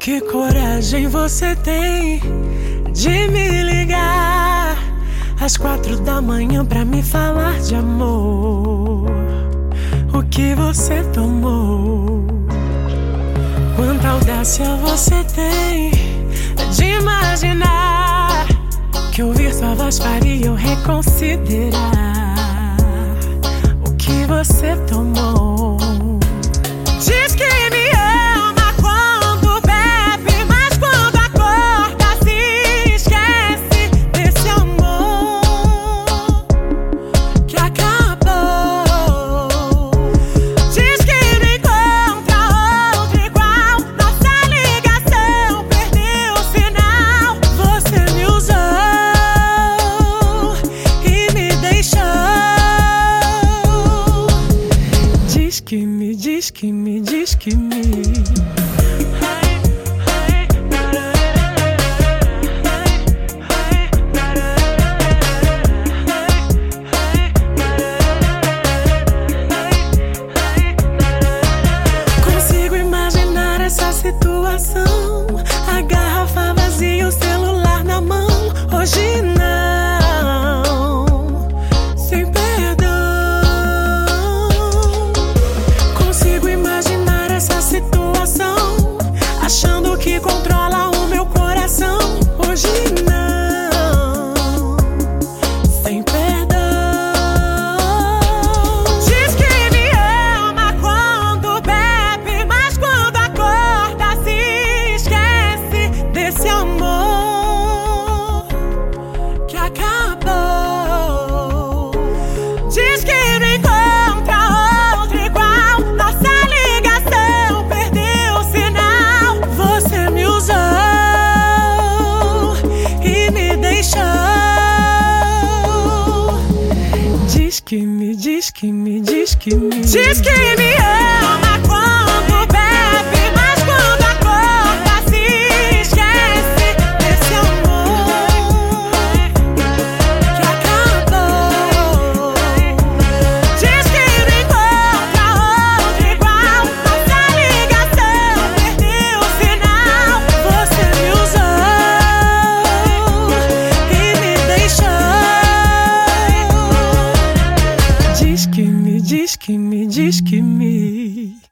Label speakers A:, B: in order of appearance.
A: Que coragem você tem de me ligar às quatro da manhã pra me falar de amor? O que você tomou? Quanta audácia você tem de imaginar que ouvir sua voz faria eu reconsiderar o que você tomou? Diz que дискими, дискими, дискими. que me diz que me diz que me ama. diz que me diz que me.